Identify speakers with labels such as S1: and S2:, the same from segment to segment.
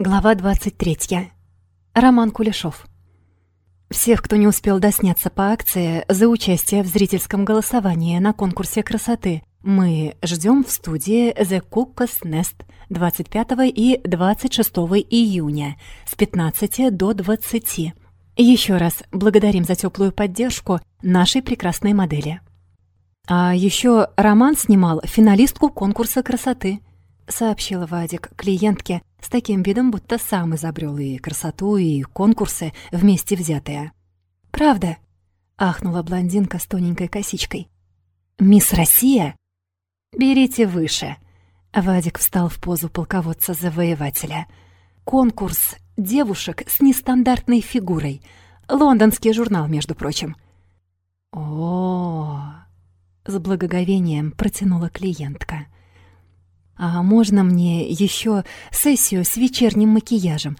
S1: Глава 23. Роман Кулешов. Всех, кто не успел досняться по акции за участие в зрительском голосовании на конкурсе красоты, мы ждем в студии The Cuckoo's Nest 25 и 26 июня с 15 до 20. Еще раз благодарим за теплую поддержку нашей прекрасной модели. А еще Роман снимал финалистку конкурса красоты –— сообщил Вадик клиентке с таким видом, будто сам изобрел и красоту, и конкурсы вместе взятые. «Правда?» — ахнула блондинка с тоненькой косичкой. «Мисс Россия?» «Берите выше». Вадик встал в позу полководца-завоевателя. «Конкурс девушек с нестандартной фигурой. Лондонский журнал, между прочим». «О-о-о!» — с благоговением протянула клиентка. А можно мне еще сессию с вечерним макияжем,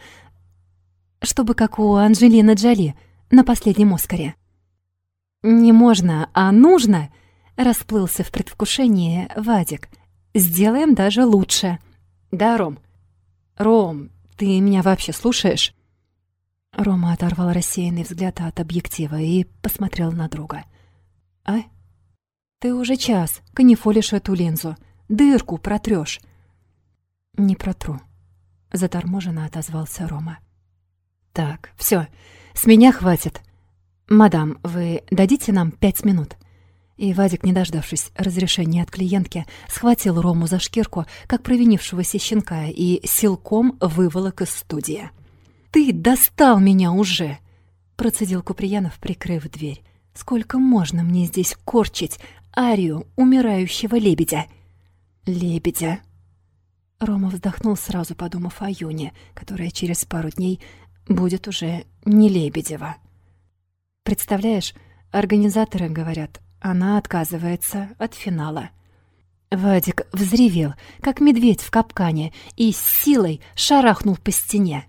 S1: чтобы как у Анджелины Джоли на последнем Оскаре? Не можно, а нужно, расплылся в предвкушении Вадик. Сделаем даже лучше. Да, Ром? Ром, ты меня вообще слушаешь? Рома оторвал рассеянный взгляд от объектива и посмотрел на друга. «А? Ты уже час канифолишь эту линзу. Дырку протрёшь. Не протру, заторможенно отозвался Рома. Так, всё, с меня хватит. Мадам, вы дадите нам пять минут? И Вадик, не дождавшись разрешения от клиентки, схватил Рому за шкирку, как провинившегося щенка, и силком выволок из студии. «Ты достал меня уже!» — процедил Куприянов, прикрыв дверь. «Сколько можно мне здесь корчить арию умирающего лебедя?» Лебедя. Рома вздохнул сразу, подумав о Юне, которая через пару дней будет уже не Лебедева. Представляешь, организаторы говорят, она отказывается от финала. Вадик взревел, как медведь в капкане, и с силой шарахнул по стене.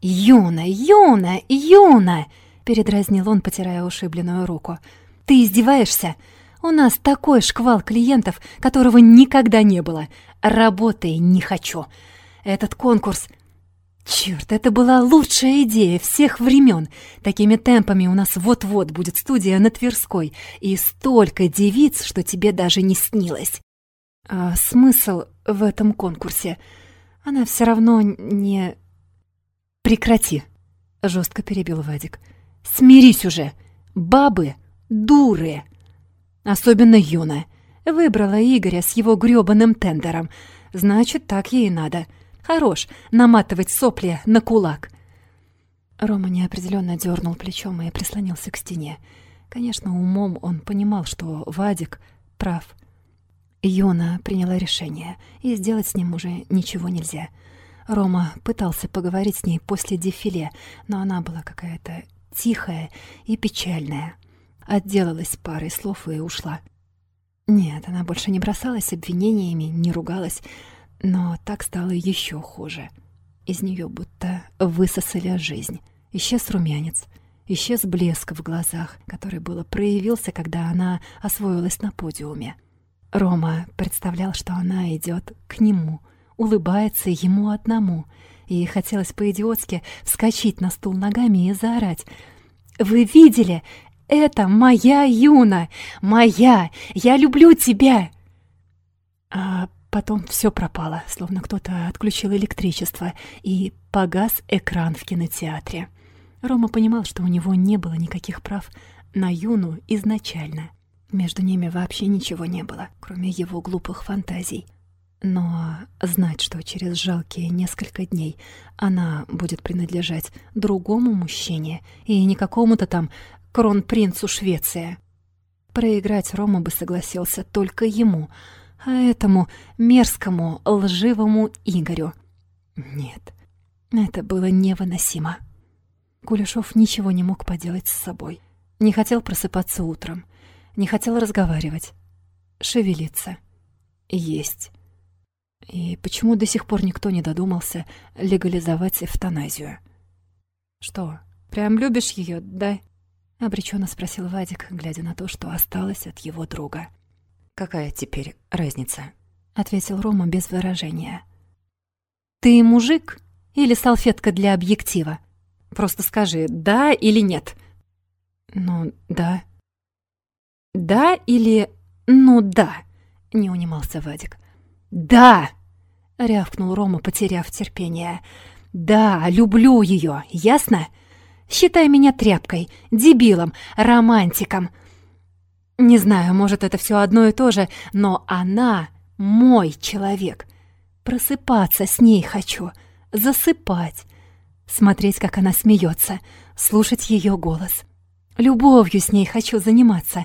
S1: «Юна, Юна, Юна!» — передразнил он, потирая ушибленную руку. «Ты издеваешься? У нас такой шквал клиентов, которого никогда не было. Работай не хочу. Этот конкурс... Чёрт, это была лучшая идея всех времен. Такими темпами у нас вот-вот будет студия на Тверской. И столько девиц, что тебе даже не снилось. А смысл в этом конкурсе? Она все равно не... Прекрати, жестко перебил Вадик. Смирись уже. Бабы дуры. Особенно Юна. Выбрала Игоря с его грёбаным тендером. Значит, так ей и надо. Хорош наматывать сопли на кулак. Рома неопределенно дернул плечом и прислонился к стене. Конечно, умом он понимал, что Вадик прав. Юна приняла решение, и сделать с ним уже ничего нельзя. Рома пытался поговорить с ней после дефиле, но она была какая-то тихая и печальная отделалась парой слов и ушла. Нет, она больше не бросалась обвинениями, не ругалась, но так стало еще хуже. Из нее будто высосали жизнь. Исчез румянец, исчез блеск в глазах, который было проявился, когда она освоилась на подиуме. Рома представлял, что она идет к нему, улыбается ему одному, и хотелось по-идиотски вскочить на стул ногами и заорать. «Вы видели? Это моя Юна! Моя! Я люблю тебя!» А потом все пропало, словно кто-то отключил электричество, и погас экран в кинотеатре. Рома понимал, что у него не было никаких прав на Юну изначально. Между ними вообще ничего не было, кроме его глупых фантазий. Но знать, что через жалкие несколько дней она будет принадлежать другому мужчине и не какому-то там кронпринцу Швеции. Проиграть Рома бы согласился только ему, а этому мерзкому, лживому Игорю. Нет, это было невыносимо. Кулешов ничего не мог поделать с собой. Не хотел просыпаться утром, не хотел разговаривать, шевелиться, есть. И почему до сих пор никто не додумался легализовать эвтаназию? Что, прям любишь ее, да? Обреченно спросил Вадик, глядя на то, что осталось от его друга. Какая теперь разница? ответил Рома без выражения. Ты мужик Или салфетка для объектива? Просто скажи, да или нет. Ну, да. Да или ну да, не унимался Вадик. Да! рявкнул Рома, потеряв терпение. Да, люблю ее, ясно? Считай меня тряпкой, дебилом, романтиком. Не знаю, может, это все одно и то же, но она мой человек. Просыпаться с ней хочу, засыпать, смотреть, как она смеется, слушать ее голос. Любовью с ней хочу заниматься.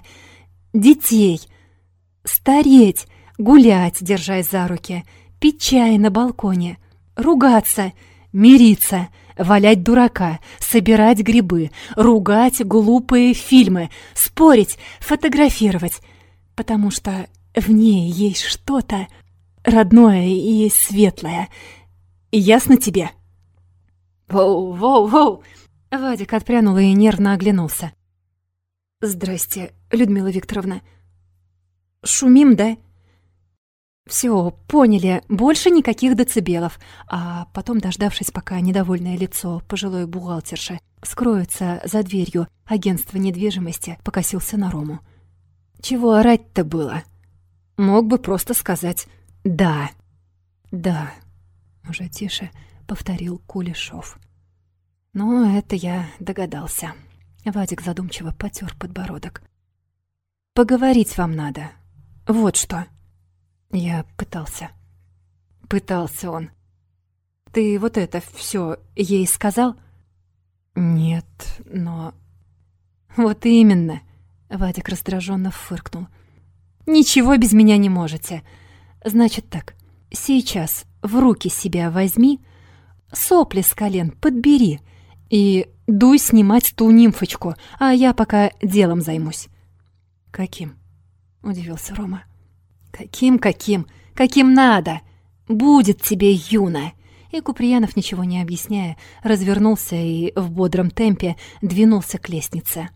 S1: Детей. Стареть, гулять, держась за руки, пить чай на балконе, ругаться, мириться, валять дурака, собирать грибы, ругать глупые фильмы, спорить, фотографировать, потому что в ней есть что-то родное и светлое. Ясно тебе? Воу, воу, воу! Вадик отпрянул и нервно оглянулся. «Здрасте, Людмила Викторовна. Шумим, да?» Все, поняли, больше никаких децибелов. А потом, дождавшись, пока недовольное лицо пожилой бухгалтерши скроется за дверью агентства недвижимости, покосился на Рому. «Чего орать-то было?» Мог бы просто сказать «да». «Да», — уже тише повторил Кулешов. «Ну, это я догадался». Вадик задумчиво потер подбородок. «Поговорить вам надо. Вот что». Я пытался. Пытался он. Ты вот это все ей сказал? Нет, но... Вот именно. Вадик раздраженно фыркнул. Ничего без меня не можете. Значит так, сейчас в руки себя возьми, сопли с колен подбери и дуй снимать ту нимфочку, а я пока делом займусь. Каким? Удивился Рома. Каким-каким? Каким надо? Будет тебе, юна!» И Куприянов, ничего не объясняя, развернулся и в бодром темпе двинулся к лестнице.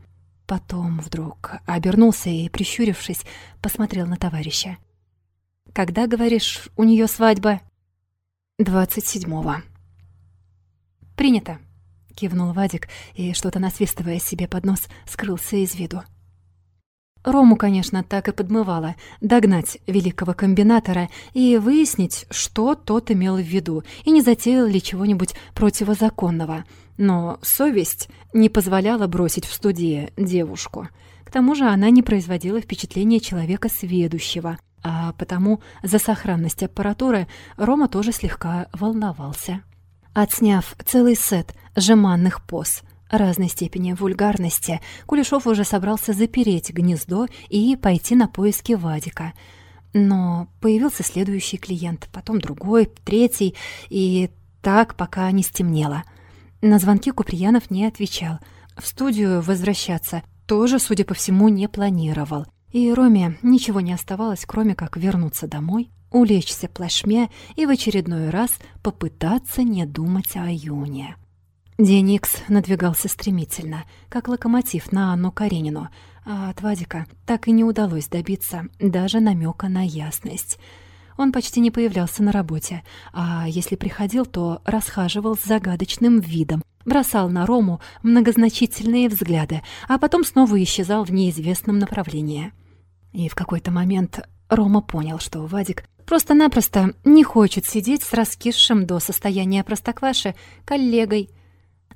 S1: Потом вдруг обернулся и, прищурившись, посмотрел на товарища. «Когда, говоришь, у нее свадьба?» «Двадцать седьмого». «Принято», — кивнул Вадик и, что-то насвистывая себе под нос, скрылся из виду. Рому, конечно, так и подмывало догнать великого комбинатора и выяснить, что тот имел в виду, и не затеял ли чего-нибудь противозаконного. Но совесть не позволяла бросить в студии девушку. К тому же она не производила впечатления человека сведущего, а потому за сохранность аппаратуры Рома тоже слегка волновался. Отсняв целый сет жеманных поз — разной степени вульгарности, Кулешов уже собрался запереть гнездо и пойти на поиски Вадика. Но появился следующий клиент, потом другой, третий, и так пока не стемнело. На звонки Куприянов не отвечал. В студию возвращаться тоже, судя по всему, не планировал. И Роме ничего не оставалось, кроме как вернуться домой, улечься плашмя и в очередной раз попытаться не думать о Юне. День Икс надвигался стремительно, как локомотив на Анну Каренину, а от Вадика так и не удалось добиться даже намека на ясность. Он почти не появлялся на работе, а если приходил, то расхаживал с загадочным видом, бросал на Рому многозначительные взгляды, а потом снова исчезал в неизвестном направлении. И в какой-то момент Рома понял, что Вадик просто-напросто не хочет сидеть с раскисшим до состояния простокваши коллегой,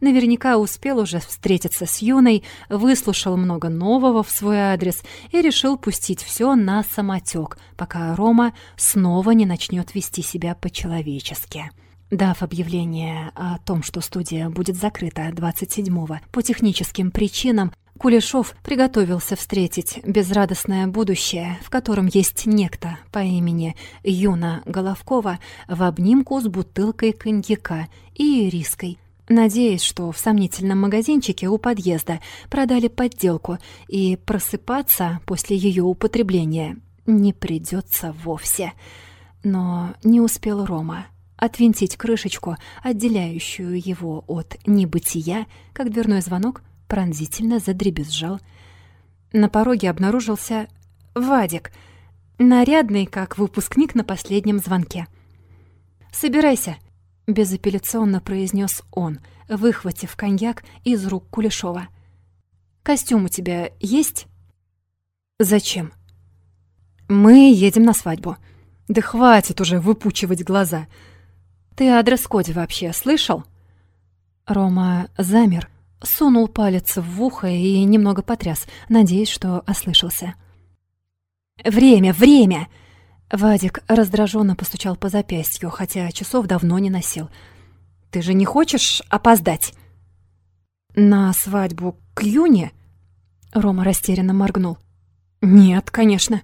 S1: Наверняка успел уже встретиться с Юной, выслушал много нового в свой адрес и решил пустить все на самотек, пока Рома снова не начнет вести себя по-человечески. Дав объявление о том, что студия будет закрыта 27-го по техническим причинам, Кулешов приготовился встретить безрадостное будущее, в котором есть некто по имени Юна Головкова в обнимку с бутылкой коньяка и риской, надеясь, что в сомнительном магазинчике у подъезда продали подделку, и просыпаться после ее употребления не придется вовсе. Но не успел Рома отвинтить крышечку, отделяющую его от небытия, как дверной звонок пронзительно задребезжал. На пороге обнаружился Вадик, нарядный, как выпускник на последнем звонке. «Собирайся», — безапелляционно произнес он, выхватив коньяк из рук Кулешова. «Костюм у тебя есть?» «Зачем?» «Мы едем на свадьбу. Да хватит уже выпучивать глаза. Ты о дресс-коде вообще слышал?» Рома замер, сунул палец в ухо и немного потряс, надеясь, что ослышался. «Время, время!» Вадик раздраженно постучал по запястью, хотя часов давно не носил. «Ты же не хочешь опоздать?» «На свадьбу к Юне?» Рома растерянно моргнул. «Нет, конечно».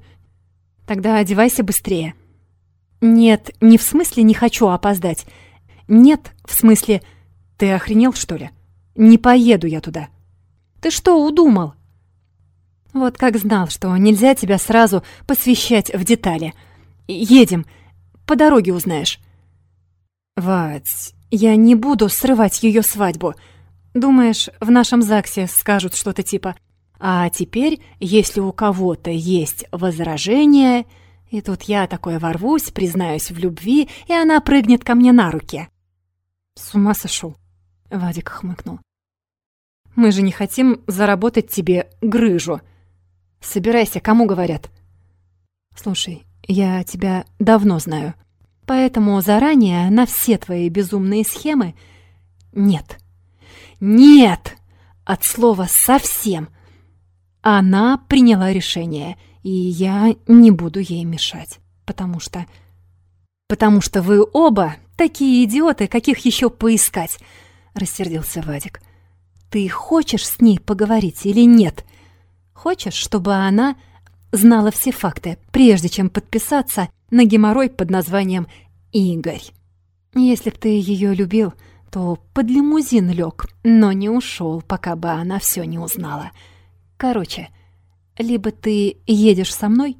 S1: «Тогда одевайся быстрее». «Нет, не в смысле не хочу опоздать. Нет, в смысле ты охренел, что ли? Не поеду я туда». «Ты что удумал?» «Вот как знал, что нельзя тебя сразу посвящать в детали». Едем. По дороге узнаешь». «Вать, я не буду срывать ее свадьбу. Думаешь, в нашем ЗАГСе скажут что-то типа «А теперь, если у кого-то есть возражение...» И тут я такое ворвусь, признаюсь в любви, и она прыгнет ко мне на руки. «С ума сошел», — Вадик хмыкнул. «Мы же не хотим заработать тебе грыжу. Собирайся, кому говорят?» «Слушай, я тебя давно знаю. Поэтому заранее на все твои безумные схемы нет. Нет! От слова «совсем». Она приняла решение, и я не буду ей мешать, потому что... Потому что вы оба такие идиоты, каких еще поискать, рассердился Вадик. Ты хочешь с ней поговорить или нет? Хочешь, чтобы она знала все факты, прежде чем подписаться на геморрой под названием «Игорь». Если б ты ее любил, то под лимузин лег, но не ушел, пока бы она все не узнала. Короче, либо ты едешь со мной,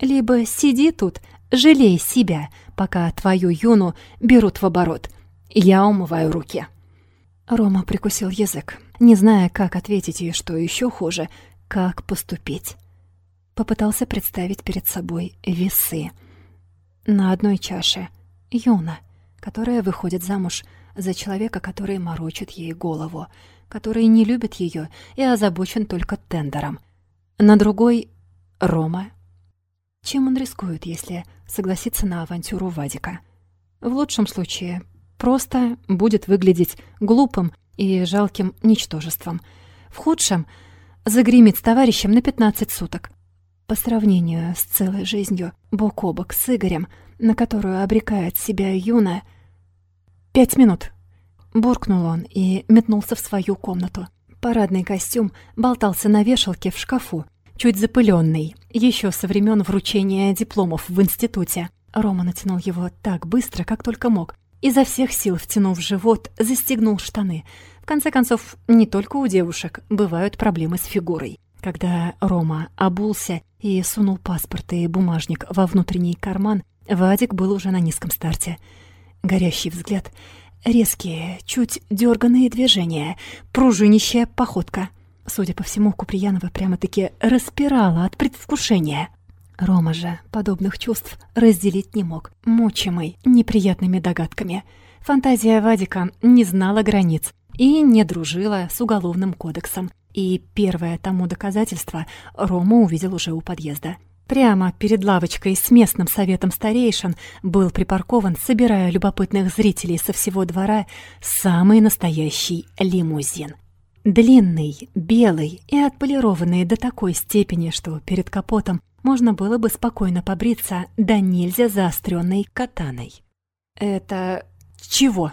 S1: либо сиди тут, жалей себя, пока твою юну берут в оборот. Я умываю руки». Рома прикусил язык, не зная, как ответить ей, что еще хуже, как поступить. Попытался представить перед собой весы. На одной чаше — Юна, которая выходит замуж за человека, который морочит ей голову, который не любит ее и озабочен только тендером. На другой — Рома. Чем он рискует, если согласится на авантюру Вадика? В лучшем случае просто будет выглядеть глупым и жалким ничтожеством. В худшем — загремит с товарищем на 15 суток. По сравнению с целой жизнью бок о бок с Игорем, на которую обрекает себя Юна... «Пять минут!» — буркнул он и метнулся в свою комнату. Парадный костюм болтался на вешалке в шкафу, чуть запыленный, еще со времен вручения дипломов в институте. Рома натянул его так быстро, как только мог. Изо всех сил втянув живот, застегнул штаны. В конце концов, не только у девушек бывают проблемы с фигурой. Когда Рома обулся и сунул паспорт и бумажник во внутренний карман, Вадик был уже на низком старте. Горящий взгляд, резкие, чуть дерганные движения, пружинищая походка. Судя по всему, Куприянова прямо-таки распирала от предвкушения. Рома же подобных чувств разделить не мог, мучимый неприятными догадками. Фантазия Вадика не знала границ и не дружила с Уголовным кодексом. И первое тому доказательство Рома увидел уже у подъезда. Прямо перед лавочкой с местным советом старейшин был припаркован, собирая любопытных зрителей со всего двора, самый настоящий лимузин. Длинный, белый и отполированный до такой степени, что перед капотом можно было бы спокойно побриться да нельзя заостренной катаной. «Это чего?»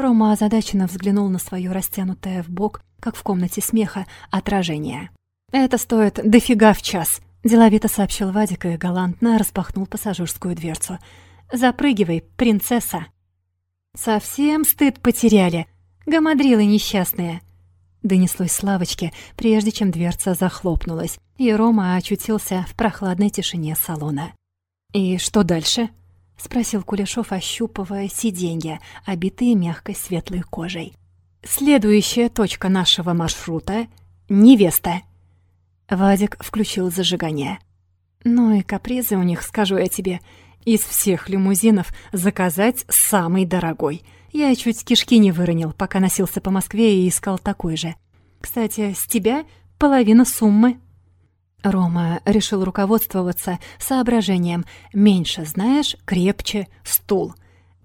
S1: Рома озадаченно взглянул на свое растянутое в бок как в комнате смеха, отражение. «Это стоит дофига в час», — деловито сообщил Вадик и галантно распахнул пассажирскую дверцу. «Запрыгивай, принцесса!» «Совсем стыд потеряли, гамадрилы несчастные!» Донеслось с лавочки, прежде чем дверца захлопнулась, и Рома очутился в прохладной тишине салона. «И что дальше?» — спросил Кулешов, ощупывая сиденья, обитые мягкой светлой кожей. Следующая точка нашего маршрута — невеста. Вадик включил зажигание. Ну и капризы у них, скажу я тебе. из всех лимузинов заказать самый дорогой. Я чуть кишки не выронил, пока носился по Москве и искал такой же. Кстати, с тебя половина суммы. Рома решил руководствоваться соображением «меньше знаешь, крепче стул».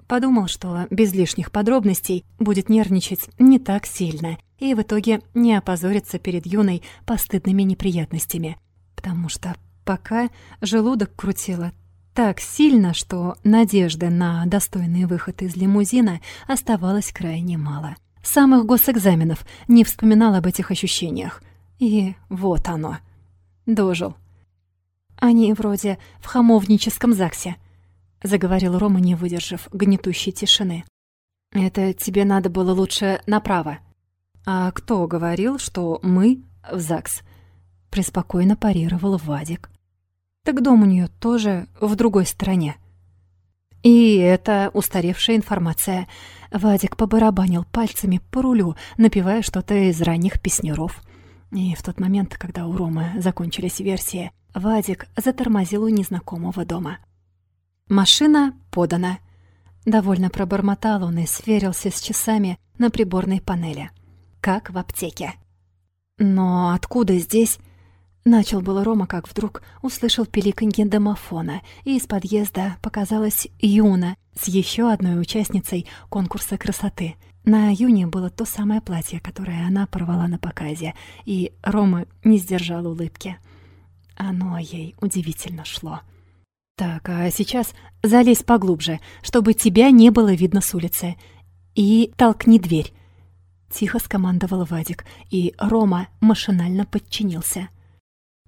S1: Подумал, что без лишних подробностей будет нервничать не так сильно и в итоге не опозориться перед юной постыдными неприятностями, потому что пока желудок крутило так сильно, что надежды на достойный выход из лимузина оставалось крайне мало. Самых госэкзаменов не вспоминал об этих ощущениях. И вот оно. Дожил. Они вроде в хамовническом ЗАГСе, заговорил Рома, не выдержав гнетущей тишины. Это тебе надо было лучше направо. А кто говорил, что мы в ЗАГС? Преспокойно парировал Вадик. Так дом у нее тоже в другой стороне. И это устаревшая информация. Вадик побарабанил пальцами по рулю, напевая что-то из ранних песнеров. И в тот момент, когда у Ромы закончились версии, Вадик затормозил у незнакомого дома. «Машина подана». Довольно пробормотал он и сверился с часами на приборной панели. Как в аптеке. «Но откуда здесь?» Начал было Рома, как вдруг услышал пиликанье домофона, и из подъезда показалась Юна с еще одной участницей конкурса красоты. На Юне было то самое платье, которое она порвала на показе, и Рома не сдержал улыбки. Оно ей удивительно шло. «Так, а сейчас залезь поглубже, чтобы тебя не было видно с улицы, и толкни дверь». Тихо скомандовал Вадик, и Рома машинально подчинился.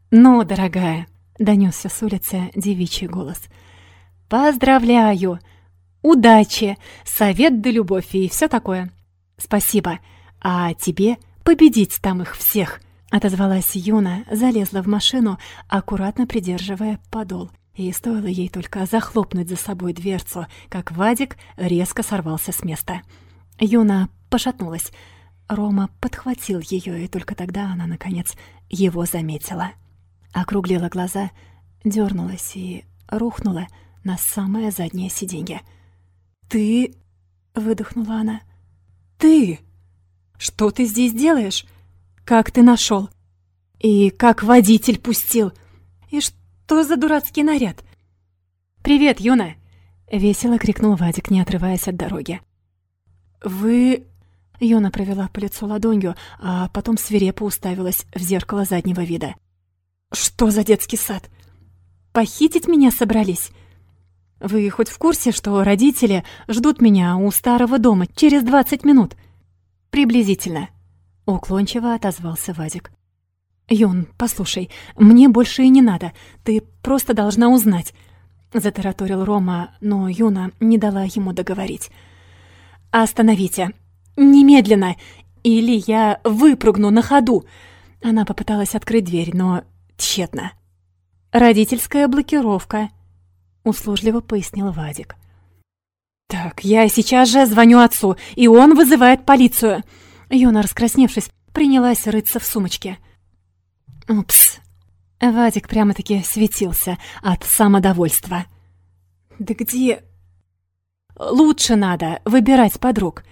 S1: «Ну, дорогая», — донесся с улицы девичий голос. «Поздравляю! Удачи! Совет да любовь и все такое. Спасибо. А тебе победить там их всех!» Отозвалась Юна, залезла в машину, аккуратно придерживая подол. И стоило ей только захлопнуть за собой дверцу, как Вадик резко сорвался с места. Юна пошатнулась. Рома подхватил ее, и только тогда она, наконец, его заметила округлила глаза, дернулась и рухнула на самое заднее сиденье. «Ты...» — выдохнула она. «Ты! Что ты здесь делаешь? Как ты нашел? И как водитель пустил? И что за дурацкий наряд?» «Привет, Юна!» — весело крикнул Вадик, не отрываясь от дороги. «Вы...» Юна провела по лицу ладонью, а потом свирепо уставилась в зеркало заднего вида. Что за детский сад? Похитить меня собрались? Вы хоть в курсе, что родители ждут меня у старого дома через двадцать минут? Приблизительно. Уклончиво отозвался Вадик. «Юн, послушай, мне больше и не надо. Ты просто должна узнать». Затараторил Рома, но Юна не дала ему договорить. «Остановите! Немедленно! Или я выпрыгну на ходу!» Она попыталась открыть дверь, но Тщетно. «Родительская блокировка», — услужливо пояснил Вадик. «Так, я сейчас же звоню отцу, и он вызывает полицию». Юна, раскрасневшись, принялась рыться в сумочке. «Упс». Вадик прямо-таки светился от самодовольства. «Да где...» «Лучше надо выбирать подруг.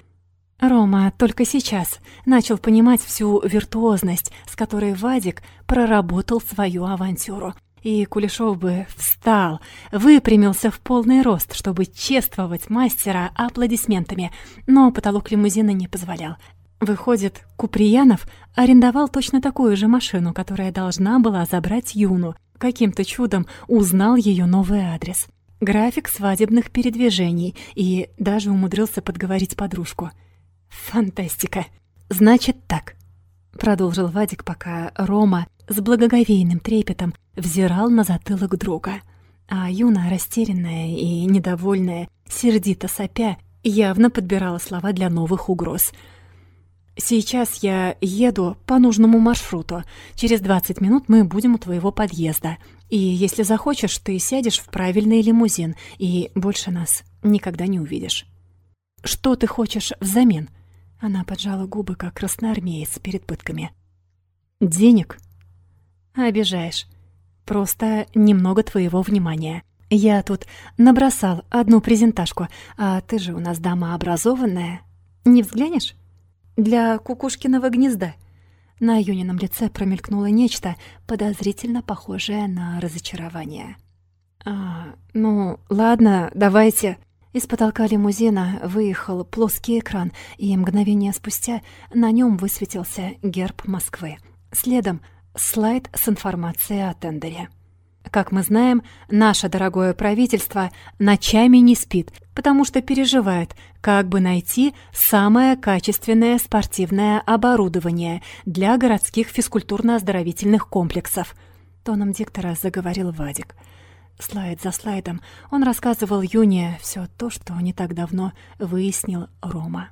S1: Рома только сейчас начал понимать всю виртуозность, с которой Вадик проработал свою авантюру. И Кулешов бы встал, выпрямился в полный рост, чтобы чествовать мастера аплодисментами, но потолок лимузина не позволял. Выходит, Куприянов арендовал точно такую же машину, которая должна была забрать Юну. Каким-то чудом узнал ее новый адрес. График свадебных передвижений и даже умудрился подговорить подружку — «Фантастика! Значит так», — продолжил Вадик, пока Рома с благоговейным трепетом взирал на затылок друга. А Юна, растерянная и недовольная, сердито сопя, явно подбирала слова для новых угроз. «Сейчас я еду по нужному маршруту. Через 20 минут мы будем у твоего подъезда. И если захочешь, ты сядешь в правильный лимузин, и больше нас никогда не увидишь». «Что ты хочешь взамен?» Она поджала губы, как красноармеец перед пытками. «Денег?» «Обижаешь. Просто немного твоего внимания. Я тут набросал одну презентажку, а ты же у нас дама образованная. Не взглянешь? Для кукушкиного гнезда. На Юнином лице промелькнуло нечто подозрительно похожее на разочарование. «А, ну, ладно, давайте». Из потолка лимузина выехал плоский экран, и мгновение спустя на нем высветился герб Москвы. Следом слайд с информацией о тендере. Как мы знаем, наше дорогое правительство ночами не спит, потому что переживает, как бы найти самое качественное спортивное оборудование для городских физкультурно-оздоровительных комплексов. Тоном диктора заговорил Вадик. Слайд за слайдом он рассказывал Юне все то, что не так давно выяснил Рома.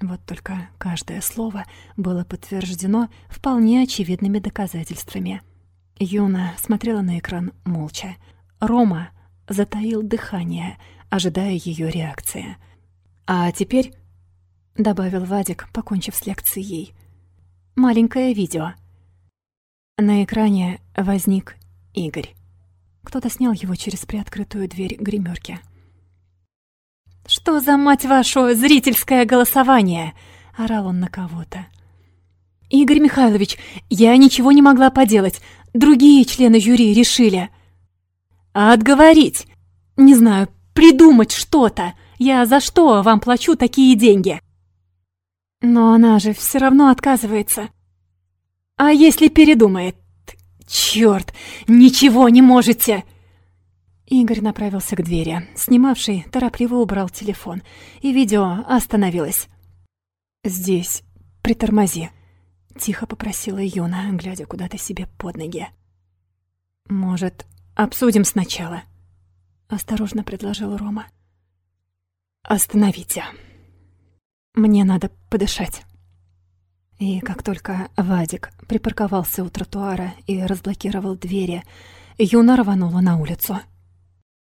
S1: Вот только каждое слово было подтверждено вполне очевидными доказательствами — Юна смотрела на экран молча. Рома затаил дыхание, ожидая ее реакции. «А теперь...» — добавил Вадик, покончив с лекцией. «Маленькое видео». На экране возник Игорь. Кто-то снял его через приоткрытую дверь гримерки. «Что за, мать вашу, зрительское голосование?» — орал он на кого-то. «Игорь Михайлович, я ничего не могла поделать. Другие члены жюри решили. Отговорить. Не знаю, придумать что-то. Я за что вам плачу такие деньги? Но она же все равно отказывается. А если передумает? Черт, ничего не можете! Игорь направился к двери. Снимавший торопливо убрал телефон, и видео остановилось. «Здесь. Притормози», — тихо попросила Юна, глядя куда-то себе под ноги. «Может, обсудим сначала?» — осторожно предложил Рома. «Остановите. Мне надо подышать». И как только Вадик припарковался у тротуара и разблокировал двери, Юна рванула на улицу —